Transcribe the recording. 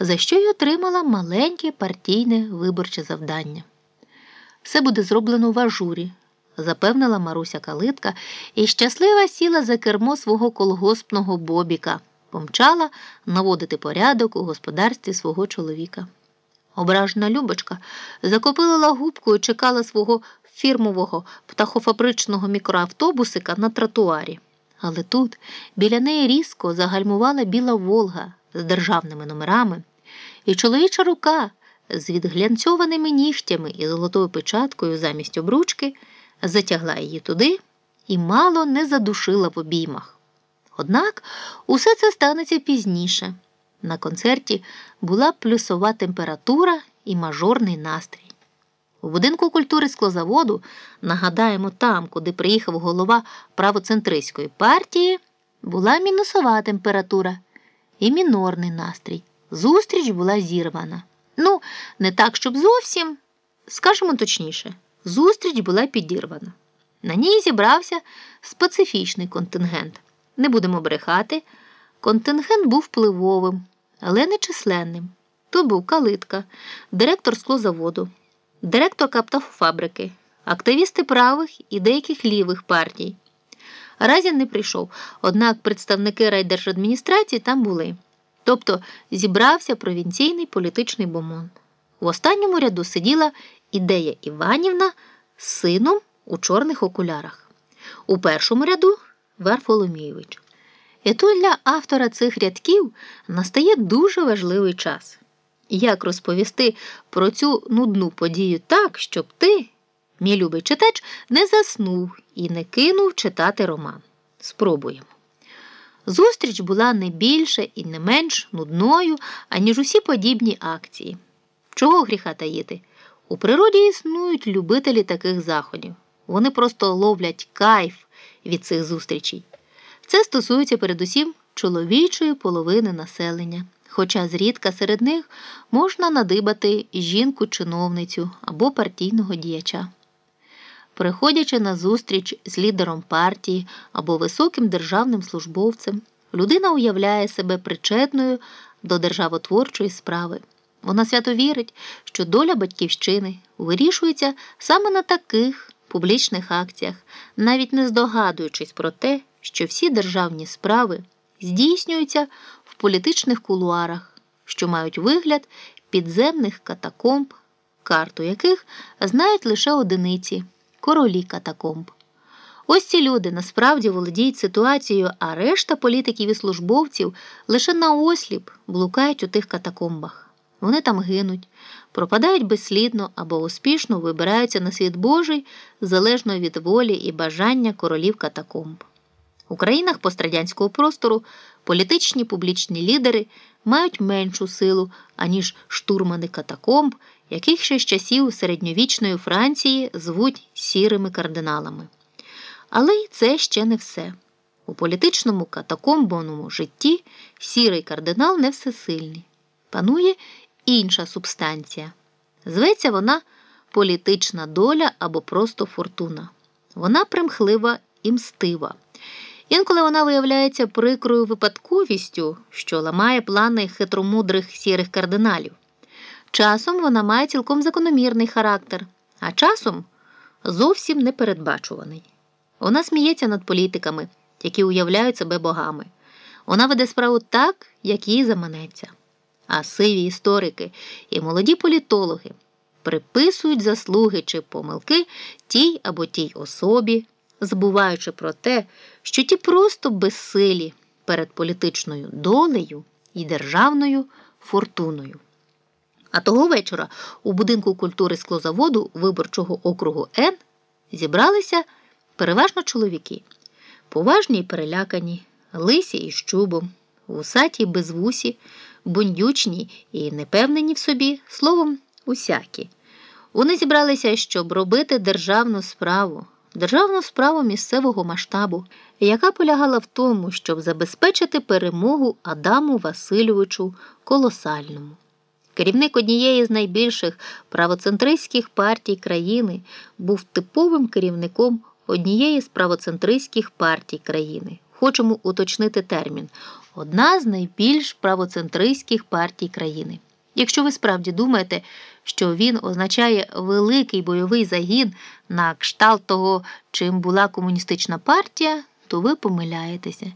за що й отримала маленьке партійне виборче завдання. Все буде зроблено в ажурі, запевнила Маруся Калитка і щаслива сіла за кермо свого колгоспного бобіка, помчала наводити порядок у господарстві свого чоловіка. Ображена Любочка закопилила губку і чекала свого фірмового птахофабричного мікроавтобусика на тротуарі. Але тут біля неї різко загальмувала біла Волга з державними номерами, і чоловіча рука з відглянцьованими нігтями і золотою печаткою замість обручки затягла її туди і мало не задушила в обіймах. Однак усе це станеться пізніше. На концерті була плюсова температура і мажорний настрій. У будинку культури склозаводу, нагадаємо, там, куди приїхав голова правоцентристської партії, була мінусова температура і мінорний настрій. Зустріч була зірвана. Ну, не так, щоб зовсім, скажімо точніше, зустріч була підірвана. На ній зібрався специфічний контингент. Не будемо брехати. Контингент був впливовим, але не численним. Тут був калитка, директор склозаводу, директорка птахофабрики, активісти правих і деяких лівих партій. Разін не прийшов, однак представники райдержадміністрації там були. Тобто зібрався провінційний політичний бомонд. В останньому ряду сиділа ідея Іванівна з сином у чорних окулярах. У першому ряду Варфоломійович. І тут для автора цих рядків настає дуже важливий час. Як розповісти про цю нудну подію так, щоб ти, мій любий читач, не заснув і не кинув читати роман? Спробуємо. Зустріч була не більше і не менш нудною, аніж усі подібні акції. Чого гріха таїти? У природі існують любителі таких заходів. Вони просто ловлять кайф від цих зустрічей. Це стосується передусім чоловічої половини населення, хоча зрідка серед них можна надибати жінку-чиновницю або партійного діяча. Приходячи на зустріч з лідером партії або високим державним службовцем, людина уявляє себе причетною до державотворчої справи. Вона свято вірить, що доля батьківщини вирішується саме на таких публічних акціях, навіть не здогадуючись про те, що всі державні справи здійснюються в політичних кулуарах, що мають вигляд підземних катакомб, карту яких знають лише одиниці королі катакомб. Ось ці люди насправді володіють ситуацією, а решта політиків і службовців лише наосліп блукають у тих катакомбах. Вони там гинуть, пропадають безслідно або успішно вибираються на світ Божий залежно від волі і бажання королів катакомб. У країнах пострадянського простору політичні публічні лідери мають меншу силу, аніж штурмани катакомб, яких ще з часів середньовічної Франції звуть сірими кардиналами. Але й це ще не все. У політичному катакомбовному житті сірий кардинал не всесильний. Панує інша субстанція. Зветься вона політична доля або просто фортуна. Вона примхлива і мстива. Інколи вона виявляється прикрою випадковістю, що ламає плани хитромудрих сірих кардиналів. Часом вона має цілком закономірний характер, а часом зовсім непередбачуваний. Вона сміється над політиками, які уявляють себе богами. Вона веде справу так, як їй заманеться. А сиві історики і молоді політологи приписують заслуги чи помилки тій або тій особі, забуваючи про те, що ті просто безсилі перед політичною долею і державною фортуною. А того вечора у будинку культури склозаводу виборчого округу Н зібралися переважно чоловіки, поважні й перелякані, лисі і щубом, вусаті й безвусі, бундючні і непевнені в собі, словом, усякі. Вони зібралися, щоб робити державну справу, державну справу місцевого масштабу, яка полягала в тому, щоб забезпечити перемогу Адаму Васильовичу Колосальному. Керівник однієї з найбільших правоцентристських партій країни був типовим керівником однієї з правоцентристських партій країни. Хочемо уточнити термін одна з найбільш правоцентристських партій країни. Якщо ви справді думаєте, що він означає великий бойовий загін на кшталт того, чим була комуністична партія, то ви помиляєтеся.